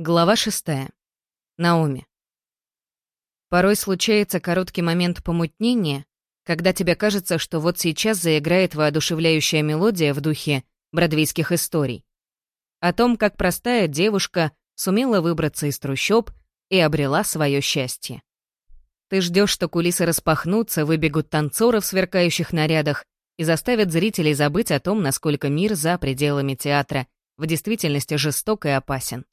Глава шестая. Наоми. Порой случается короткий момент помутнения, когда тебе кажется, что вот сейчас заиграет воодушевляющая мелодия в духе бродвейских историй. О том, как простая девушка сумела выбраться из трущоб и обрела свое счастье. Ты ждешь, что кулисы распахнутся, выбегут танцоры в сверкающих нарядах и заставят зрителей забыть о том, насколько мир за пределами театра в действительности жесток и опасен.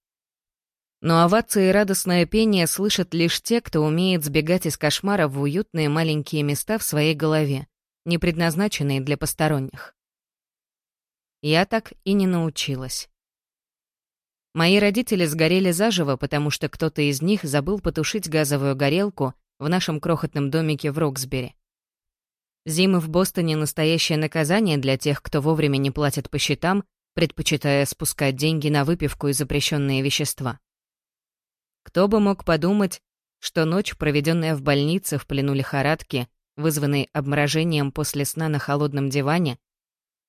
Но овации и радостное пение слышат лишь те, кто умеет сбегать из кошмара в уютные маленькие места в своей голове, не предназначенные для посторонних. Я так и не научилась. Мои родители сгорели заживо, потому что кто-то из них забыл потушить газовую горелку в нашем крохотном домике в Роксбери. Зимы в Бостоне — настоящее наказание для тех, кто вовремя не платит по счетам, предпочитая спускать деньги на выпивку и запрещенные вещества. Кто бы мог подумать, что ночь, проведенная в больнице в плену лихорадки, вызванной обморожением после сна на холодном диване,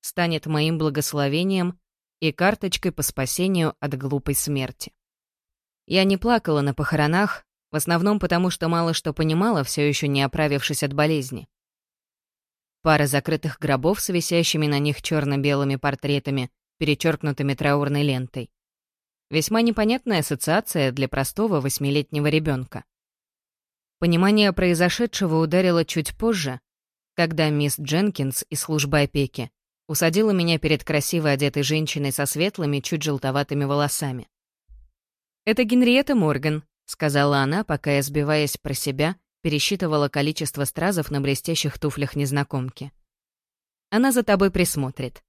станет моим благословением и карточкой по спасению от глупой смерти. Я не плакала на похоронах, в основном потому, что мало что понимала, все еще не оправившись от болезни. Пара закрытых гробов с висящими на них черно-белыми портретами, перечеркнутыми траурной лентой. Весьма непонятная ассоциация для простого восьмилетнего ребенка. Понимание произошедшего ударило чуть позже, когда мисс Дженкинс из службы опеки усадила меня перед красиво одетой женщиной со светлыми, чуть желтоватыми волосами. «Это Генриетта Морган», — сказала она, пока я, сбиваясь про себя, пересчитывала количество стразов на блестящих туфлях незнакомки. «Она за тобой присмотрит.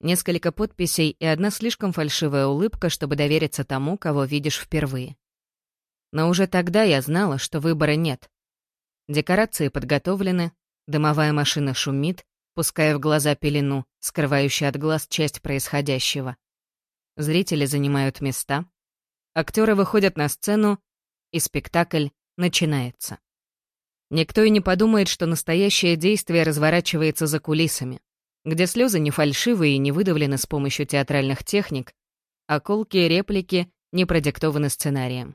Несколько подписей и одна слишком фальшивая улыбка, чтобы довериться тому, кого видишь впервые. Но уже тогда я знала, что выбора нет. Декорации подготовлены, дымовая машина шумит, пуская в глаза пелену, скрывающую от глаз часть происходящего. Зрители занимают места, актеры выходят на сцену, и спектакль начинается. Никто и не подумает, что настоящее действие разворачивается за кулисами где слезы не фальшивые и не выдавлены с помощью театральных техник, а колкие реплики не продиктованы сценарием.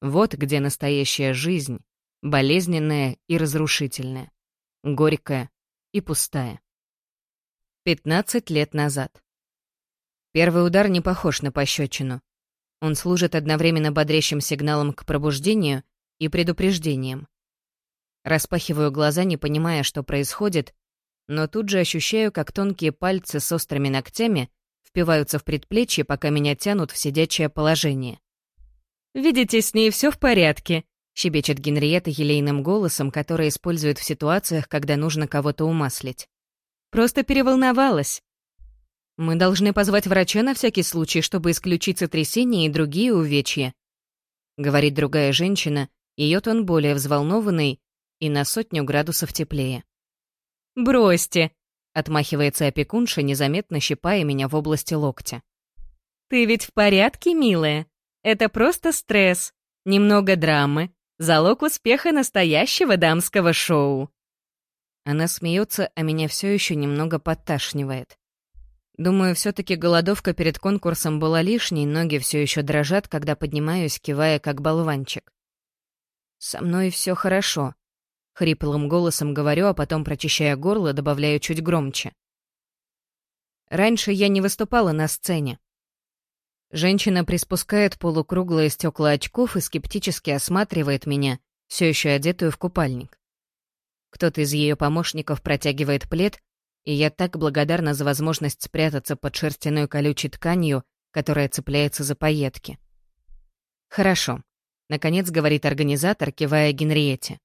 Вот где настоящая жизнь, болезненная и разрушительная, горькая и пустая. 15 лет назад. Первый удар не похож на пощечину. Он служит одновременно бодрящим сигналом к пробуждению и предупреждением. Распахиваю глаза, не понимая, что происходит, но тут же ощущаю, как тонкие пальцы с острыми ногтями впиваются в предплечье, пока меня тянут в сидячее положение. «Видите, с ней все в порядке», — щебечет Генриетта елейным голосом, который использует в ситуациях, когда нужно кого-то умаслить. «Просто переволновалась. Мы должны позвать врача на всякий случай, чтобы исключить сотрясение и другие увечья», — говорит другая женщина, ее тон более взволнованный и на сотню градусов теплее. «Бросьте!» — отмахивается опекунша, незаметно щипая меня в области локтя. «Ты ведь в порядке, милая? Это просто стресс, немного драмы, залог успеха настоящего дамского шоу». Она смеется, а меня все еще немного подташнивает. Думаю, все-таки голодовка перед конкурсом была лишней, ноги все еще дрожат, когда поднимаюсь, кивая как болванчик. Со мной все хорошо. Хриплым голосом говорю, а потом, прочищая горло, добавляю чуть громче. Раньше я не выступала на сцене. Женщина приспускает полукруглые стекла очков и скептически осматривает меня, все еще одетую в купальник. Кто-то из ее помощников протягивает плед, и я так благодарна за возможность спрятаться под шерстяной колючей тканью, которая цепляется за пайетки. «Хорошо», — наконец говорит организатор, кивая Генриете.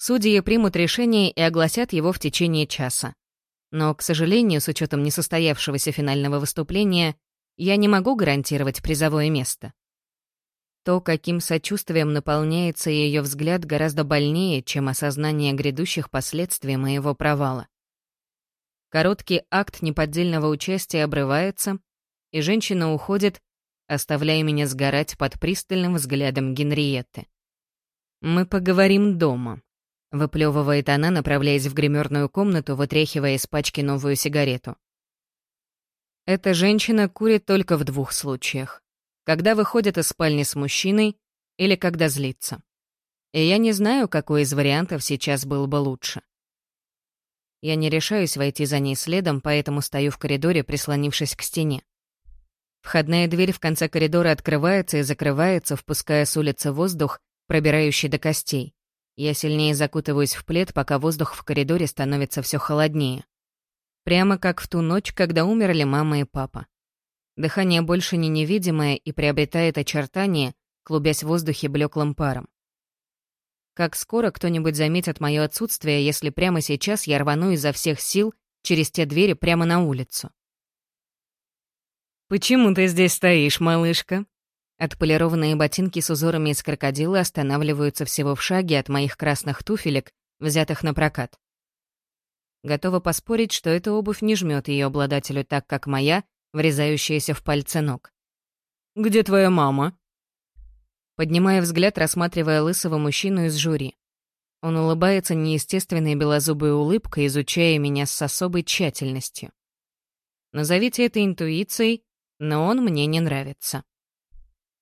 Судьи примут решение и огласят его в течение часа. Но, к сожалению, с учетом несостоявшегося финального выступления, я не могу гарантировать призовое место. То, каким сочувствием наполняется ее взгляд, гораздо больнее, чем осознание грядущих последствий моего провала. Короткий акт неподдельного участия обрывается, и женщина уходит, оставляя меня сгорать под пристальным взглядом Генриетты. «Мы поговорим дома», Выплевывает она, направляясь в гримерную комнату, вытряхивая из пачки новую сигарету. Эта женщина курит только в двух случаях. Когда выходит из спальни с мужчиной или когда злится. И я не знаю, какой из вариантов сейчас был бы лучше. Я не решаюсь войти за ней следом, поэтому стою в коридоре, прислонившись к стене. Входная дверь в конце коридора открывается и закрывается, впуская с улицы воздух, пробирающий до костей. Я сильнее закутываюсь в плед, пока воздух в коридоре становится все холоднее. Прямо как в ту ночь, когда умерли мама и папа. Дыхание больше не невидимое и приобретает очертания, клубясь в воздухе блеклым паром. Как скоро кто-нибудь заметит мое отсутствие, если прямо сейчас я рвану изо всех сил через те двери прямо на улицу? «Почему ты здесь стоишь, малышка?» Отполированные ботинки с узорами из крокодила останавливаются всего в шаге от моих красных туфелек, взятых на прокат. Готова поспорить, что эта обувь не жмет ее обладателю так, как моя, врезающаяся в пальцы ног. «Где твоя мама?» Поднимая взгляд, рассматривая лысого мужчину из жюри. Он улыбается неестественной белозубой улыбкой, изучая меня с особой тщательностью. Назовите это интуицией, но он мне не нравится.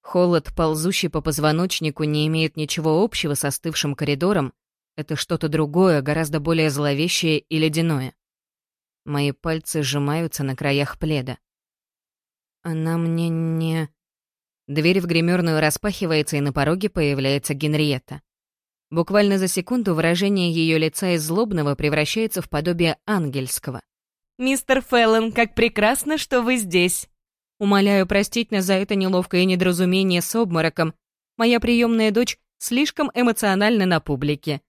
Холод, ползущий по позвоночнику, не имеет ничего общего с остывшим коридором. Это что-то другое, гораздо более зловещее и ледяное. Мои пальцы сжимаются на краях пледа. Она мне не... Дверь в гримерную распахивается, и на пороге появляется Генриетта. Буквально за секунду выражение ее лица из злобного превращается в подобие ангельского. «Мистер Феллон, как прекрасно, что вы здесь!» Умоляю простить нас за это неловкое недоразумение с обмороком. Моя приемная дочь слишком эмоциональна на публике.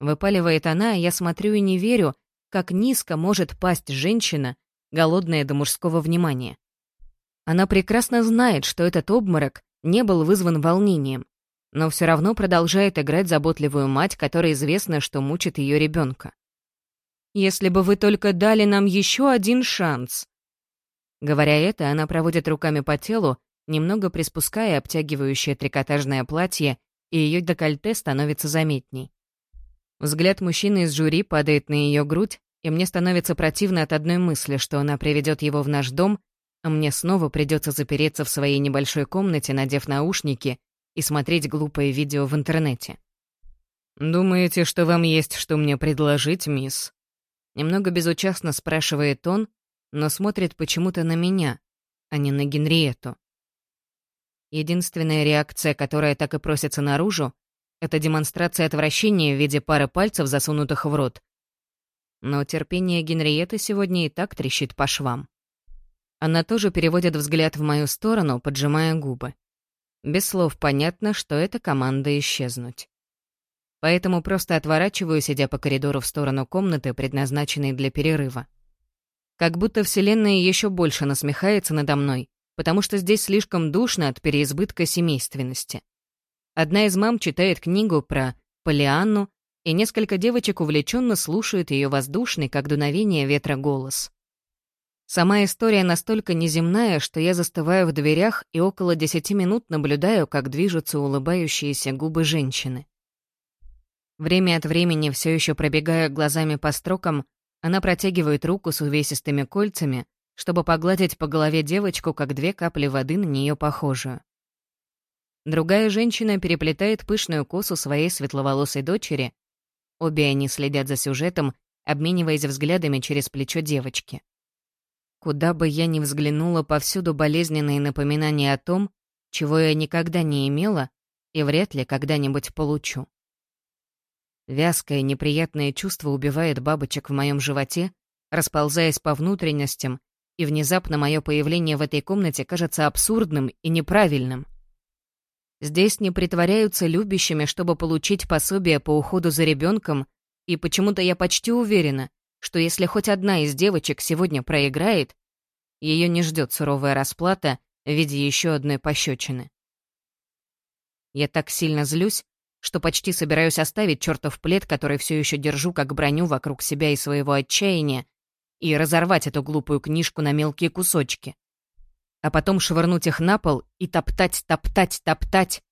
Выпаливает она, я смотрю и не верю, как низко может пасть женщина, голодная до мужского внимания. Она прекрасно знает, что этот обморок не был вызван волнением, но все равно продолжает играть заботливую мать, которой известно, что мучит ее ребенка. «Если бы вы только дали нам еще один шанс», Говоря это, она проводит руками по телу, немного приспуская обтягивающее трикотажное платье, и ее декольте становится заметней. Взгляд мужчины из жюри падает на ее грудь, и мне становится противно от одной мысли, что она приведет его в наш дом, а мне снова придется запереться в своей небольшой комнате, надев наушники, и смотреть глупое видео в интернете. «Думаете, что вам есть что мне предложить, мисс?» Немного безучастно спрашивает он, но смотрит почему-то на меня, а не на Генриету. Единственная реакция, которая так и просится наружу, это демонстрация отвращения в виде пары пальцев, засунутых в рот. Но терпение Генриеты сегодня и так трещит по швам. Она тоже переводит взгляд в мою сторону, поджимая губы. Без слов понятно, что это команда исчезнуть. Поэтому просто отворачиваюсь, идя по коридору в сторону комнаты, предназначенной для перерыва. Как будто Вселенная еще больше насмехается надо мной, потому что здесь слишком душно от переизбытка семейственности. Одна из мам читает книгу про Полианну, и несколько девочек увлеченно слушают ее воздушный, как дуновение ветра, голос. Сама история настолько неземная, что я застываю в дверях и около десяти минут наблюдаю, как движутся улыбающиеся губы женщины. Время от времени, все еще пробегая глазами по строкам, она протягивает руку с увесистыми кольцами, чтобы погладить по голове девочку, как две капли воды на нее похожую. Другая женщина переплетает пышную косу своей светловолосой дочери. Обе они следят за сюжетом, обмениваясь взглядами через плечо девочки. Куда бы я ни взглянула, повсюду болезненные напоминания о том, чего я никогда не имела и вряд ли когда-нибудь получу. Вязкое неприятное чувство убивает бабочек в моем животе, расползаясь по внутренностям, и внезапно мое появление в этой комнате кажется абсурдным и неправильным. Здесь не притворяются любящими, чтобы получить пособие по уходу за ребенком, и почему-то я почти уверена, что если хоть одна из девочек сегодня проиграет, ее не ждет суровая расплата в виде еще одной пощечины. Я так сильно злюсь, что почти собираюсь оставить чертов плед, который все еще держу как броню вокруг себя и своего отчаяния, и разорвать эту глупую книжку на мелкие кусочки. А потом швырнуть их на пол и топтать, топтать, топтать.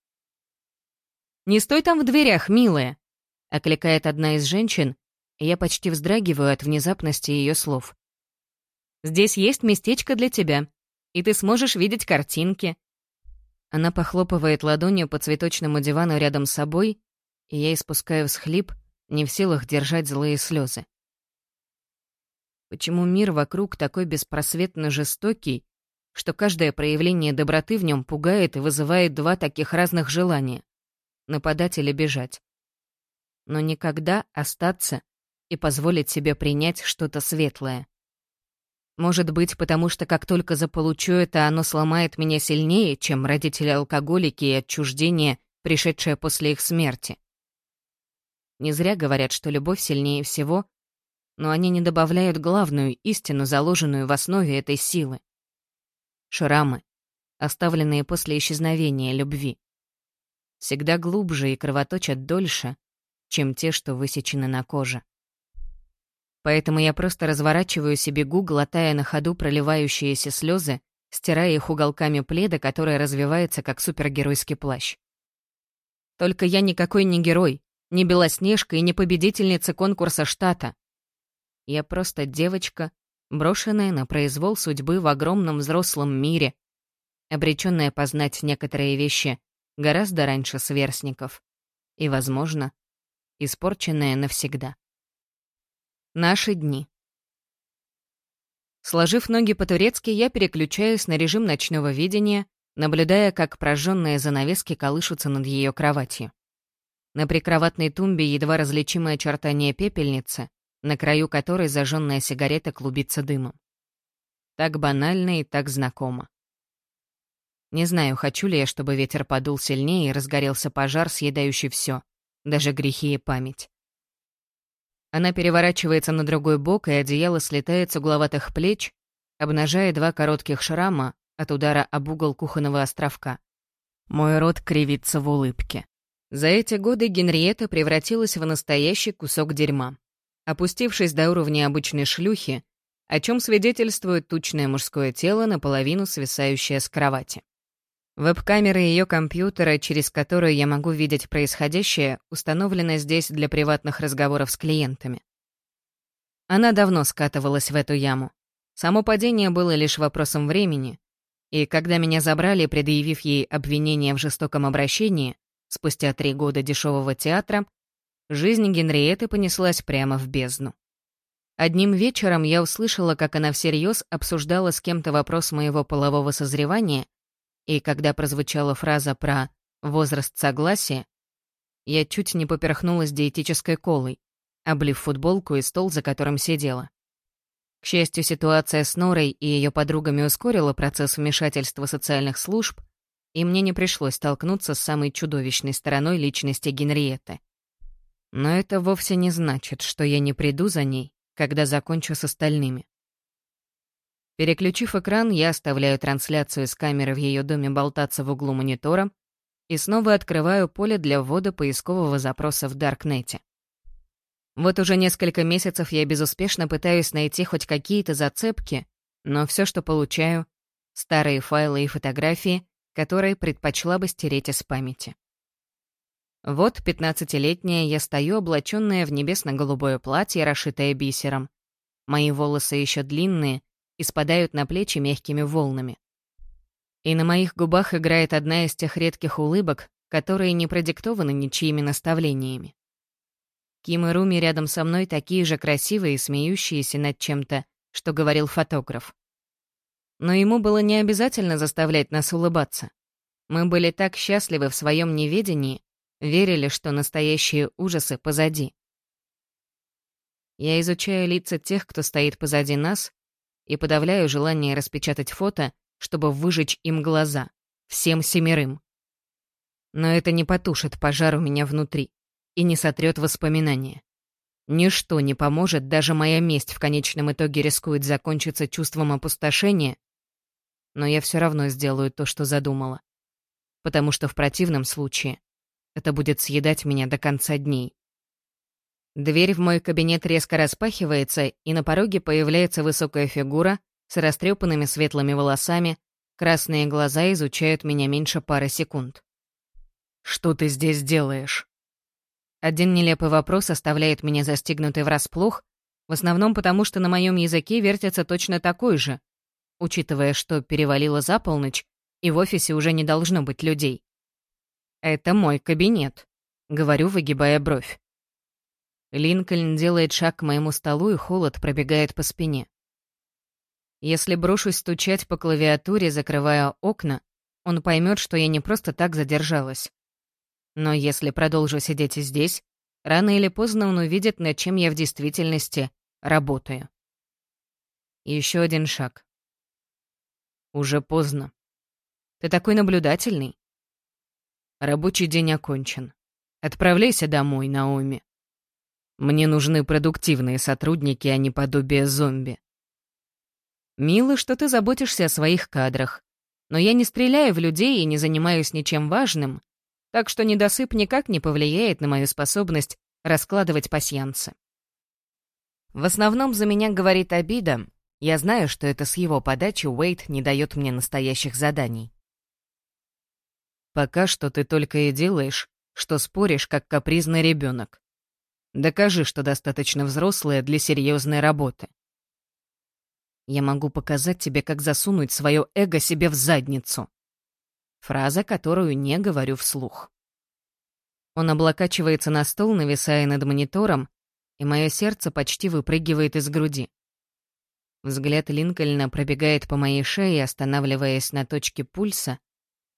«Не стой там в дверях, милая!» — окликает одна из женщин, и я почти вздрагиваю от внезапности ее слов. «Здесь есть местечко для тебя, и ты сможешь видеть картинки. Она похлопывает ладонью по цветочному дивану рядом с собой, и я испускаю всхлип, не в силах держать злые слезы. Почему мир вокруг такой беспросветно жестокий, что каждое проявление доброты в нем пугает и вызывает два таких разных желания — нападать или бежать. Но никогда остаться и позволить себе принять что-то светлое. Может быть, потому что как только заполучу это, оно сломает меня сильнее, чем родители-алкоголики и отчуждение, пришедшее после их смерти. Не зря говорят, что любовь сильнее всего, но они не добавляют главную истину, заложенную в основе этой силы. Шрамы, оставленные после исчезновения любви. Всегда глубже и кровоточат дольше, чем те, что высечены на коже. Поэтому я просто разворачиваюсь и бегу, глотая на ходу проливающиеся слезы, стирая их уголками пледа, который развивается как супергеройский плащ. Только я никакой не герой, не Белоснежка и не победительница конкурса штата. Я просто девочка, брошенная на произвол судьбы в огромном взрослом мире, обреченная познать некоторые вещи гораздо раньше сверстников и, возможно, испорченная навсегда. Наши дни. Сложив ноги по-турецки, я переключаюсь на режим ночного видения, наблюдая, как прожженные занавески колышутся над ее кроватью. На прикроватной тумбе едва различимое очертание пепельницы, на краю которой зажженная сигарета клубится дымом. Так банально и так знакомо. Не знаю, хочу ли я, чтобы ветер подул сильнее и разгорелся пожар, съедающий все, даже грехи и память. Она переворачивается на другой бок, и одеяло слетает с угловатых плеч, обнажая два коротких шрама от удара об угол кухонного островка. Мой рот кривится в улыбке. За эти годы Генриетта превратилась в настоящий кусок дерьма. Опустившись до уровня обычной шлюхи, о чем свидетельствует тучное мужское тело, наполовину свисающее с кровати. Веб-камера ее компьютера, через которую я могу видеть происходящее, установлена здесь для приватных разговоров с клиентами. Она давно скатывалась в эту яму. Само падение было лишь вопросом времени, и когда меня забрали, предъявив ей обвинение в жестоком обращении, спустя три года дешевого театра, жизнь Генриеты понеслась прямо в бездну. Одним вечером я услышала, как она всерьез обсуждала с кем-то вопрос моего полового созревания и когда прозвучала фраза про «возраст согласия», я чуть не поперхнулась диетической колой, облив футболку и стол, за которым сидела. К счастью, ситуация с Норой и ее подругами ускорила процесс вмешательства социальных служб, и мне не пришлось столкнуться с самой чудовищной стороной личности Генриетты. Но это вовсе не значит, что я не приду за ней, когда закончу с остальными. Переключив экран, я оставляю трансляцию с камеры в ее доме болтаться в углу монитора и снова открываю поле для ввода поискового запроса в Даркнете. Вот уже несколько месяцев я безуспешно пытаюсь найти хоть какие-то зацепки, но все, что получаю — старые файлы и фотографии, которые предпочла бы стереть из памяти. Вот пятнадцатилетняя я стою, облаченная в небесно-голубое платье, расшитое бисером. Мои волосы еще длинные, и спадают на плечи мягкими волнами. И на моих губах играет одна из тех редких улыбок, которые не продиктованы ничьими наставлениями. Ким и Руми рядом со мной такие же красивые и смеющиеся над чем-то, что говорил фотограф. Но ему было не обязательно заставлять нас улыбаться. Мы были так счастливы в своем неведении, верили, что настоящие ужасы позади. Я изучаю лица тех, кто стоит позади нас, и подавляю желание распечатать фото, чтобы выжечь им глаза, всем семерым. Но это не потушит пожар у меня внутри и не сотрет воспоминания. Ничто не поможет, даже моя месть в конечном итоге рискует закончиться чувством опустошения, но я все равно сделаю то, что задумала. Потому что в противном случае это будет съедать меня до конца дней. Дверь в мой кабинет резко распахивается, и на пороге появляется высокая фигура с растрепанными светлыми волосами, красные глаза изучают меня меньше пары секунд. «Что ты здесь делаешь?» Один нелепый вопрос оставляет меня застигнутой врасплох, в основном потому, что на моем языке вертится точно такой же, учитывая, что перевалило за полночь, и в офисе уже не должно быть людей. «Это мой кабинет», — говорю, выгибая бровь. Линкольн делает шаг к моему столу, и холод пробегает по спине. Если брошусь стучать по клавиатуре, закрывая окна, он поймет, что я не просто так задержалась. Но если продолжу сидеть здесь, рано или поздно он увидит, над чем я в действительности работаю. Еще один шаг. Уже поздно. Ты такой наблюдательный. Рабочий день окончен. Отправляйся домой, Наоми. Мне нужны продуктивные сотрудники, а не подобие зомби. Мило, что ты заботишься о своих кадрах. Но я не стреляю в людей и не занимаюсь ничем важным, так что недосып никак не повлияет на мою способность раскладывать пасьянцы. В основном за меня говорит обида. Я знаю, что это с его подачи Уэйт не дает мне настоящих заданий. Пока что ты только и делаешь, что споришь, как капризный ребенок. Докажи, что достаточно взрослая для серьезной работы. Я могу показать тебе, как засунуть свое эго себе в задницу. Фраза, которую не говорю вслух. Он облокачивается на стол, нависая над монитором, и мое сердце почти выпрыгивает из груди. Взгляд Линкольна пробегает по моей шее, останавливаясь на точке пульса.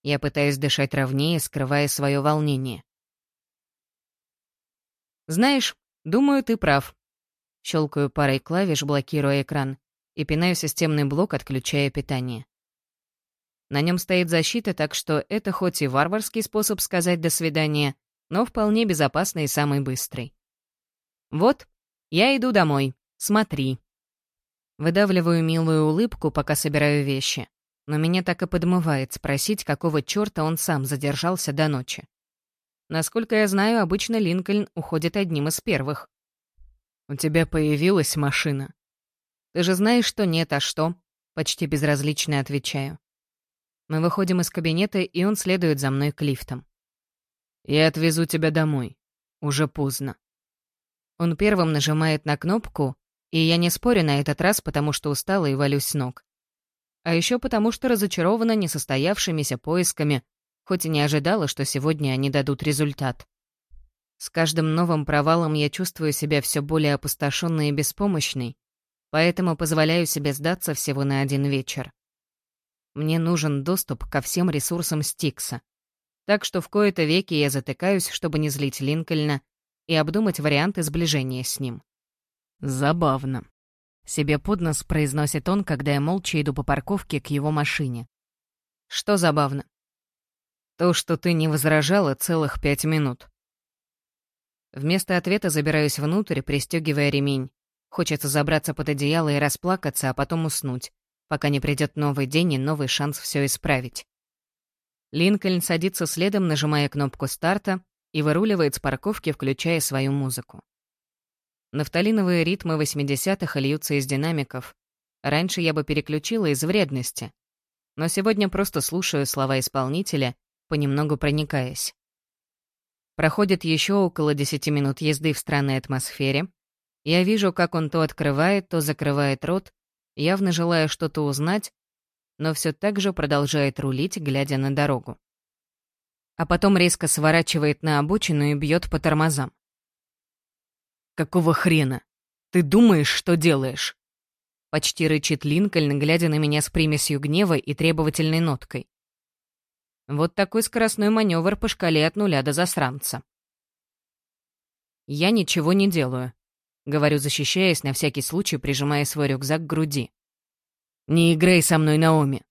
Я пытаюсь дышать ровнее, скрывая свое волнение. «Знаешь, думаю, ты прав». Щелкаю парой клавиш, блокируя экран и пинаю системный блок, отключая питание. На нем стоит защита, так что это хоть и варварский способ сказать «до свидания», но вполне безопасный и самый быстрый. «Вот, я иду домой. Смотри». Выдавливаю милую улыбку, пока собираю вещи, но меня так и подмывает спросить, какого чёрта он сам задержался до ночи. Насколько я знаю, обычно Линкольн уходит одним из первых. «У тебя появилась машина?» «Ты же знаешь, что нет, а что?» Почти безразлично отвечаю. Мы выходим из кабинета, и он следует за мной к лифтам. «Я отвезу тебя домой. Уже поздно». Он первым нажимает на кнопку, и я не спорю на этот раз, потому что устала и валюсь с ног. А еще потому, что разочарована несостоявшимися поисками, хоть и не ожидала, что сегодня они дадут результат. С каждым новым провалом я чувствую себя все более опустошенной и беспомощной, поэтому позволяю себе сдаться всего на один вечер. Мне нужен доступ ко всем ресурсам Стикса. Так что в кои-то веки я затыкаюсь, чтобы не злить Линкольна и обдумать варианты сближения с ним. Забавно. Себе под нос произносит он, когда я молча иду по парковке к его машине. Что забавно? То, что ты не возражала целых пять минут. Вместо ответа забираюсь внутрь, пристегивая ремень, Хочется забраться под одеяло и расплакаться, а потом уснуть, пока не придет новый день и новый шанс все исправить. Линкольн садится следом, нажимая кнопку старта, и выруливает с парковки, включая свою музыку. Нафталиновые ритмы 80-х льются из динамиков. Раньше я бы переключила из вредности, но сегодня просто слушаю слова исполнителя, понемногу проникаясь. Проходит еще около 10 минут езды в странной атмосфере, я вижу, как он то открывает, то закрывает рот, явно желая что-то узнать, но все так же продолжает рулить, глядя на дорогу. А потом резко сворачивает на обочину и бьет по тормозам. «Какого хрена? Ты думаешь, что делаешь?» Почти рычит Линкольн, глядя на меня с примесью гнева и требовательной ноткой. Вот такой скоростной маневр по шкале от нуля до засранца. Я ничего не делаю. Говорю, защищаясь, на всякий случай прижимая свой рюкзак к груди. «Не играй со мной, Наоми.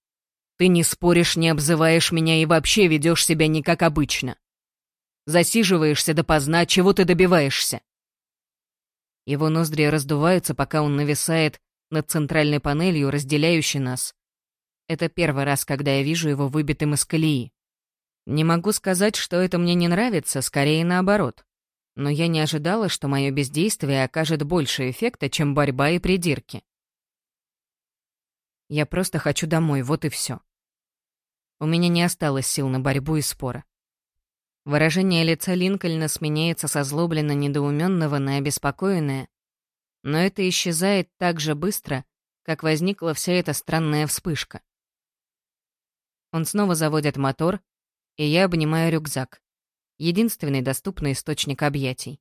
Ты не споришь, не обзываешь меня и вообще ведешь себя не как обычно. Засиживаешься допоздна, чего ты добиваешься?» Его ноздри раздуваются, пока он нависает над центральной панелью, разделяющей нас. Это первый раз, когда я вижу его выбитым из колеи. Не могу сказать, что это мне не нравится, скорее наоборот но я не ожидала, что мое бездействие окажет больше эффекта, чем борьба и придирки. Я просто хочу домой, вот и все. У меня не осталось сил на борьбу и споры. Выражение лица Линкольна сменяется со злобленно недоуменного на обеспокоенное, но это исчезает так же быстро, как возникла вся эта странная вспышка. Он снова заводит мотор, и я обнимаю рюкзак. Единственный доступный источник объятий.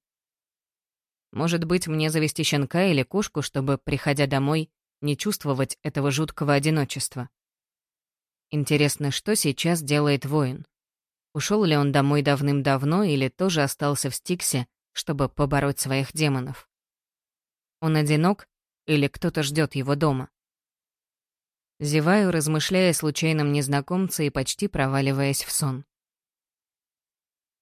Может быть, мне завести щенка или кошку, чтобы, приходя домой, не чувствовать этого жуткого одиночества. Интересно, что сейчас делает воин? Ушел ли он домой давным-давно или тоже остался в Стиксе, чтобы побороть своих демонов? Он одинок или кто-то ждет его дома? Зеваю, размышляя о случайном незнакомце и почти проваливаясь в сон.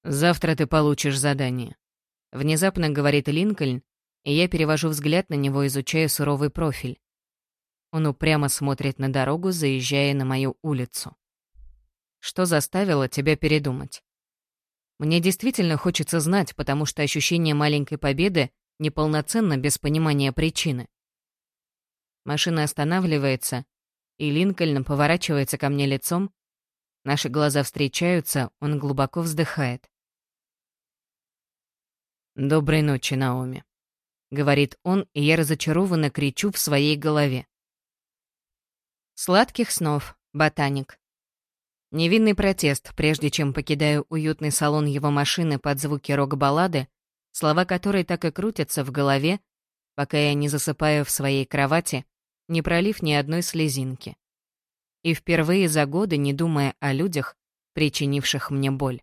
«Завтра ты получишь задание», — внезапно говорит Линкольн, и я перевожу взгляд на него, изучая суровый профиль. Он упрямо смотрит на дорогу, заезжая на мою улицу. Что заставило тебя передумать? Мне действительно хочется знать, потому что ощущение маленькой победы неполноценно без понимания причины. Машина останавливается, и Линкольн поворачивается ко мне лицом. Наши глаза встречаются, он глубоко вздыхает. «Доброй ночи, Наоми», — говорит он, и я разочарованно кричу в своей голове. Сладких снов, ботаник. Невинный протест, прежде чем покидаю уютный салон его машины под звуки рок-баллады, слова которой так и крутятся в голове, пока я не засыпаю в своей кровати, не пролив ни одной слезинки. И впервые за годы не думая о людях, причинивших мне боль.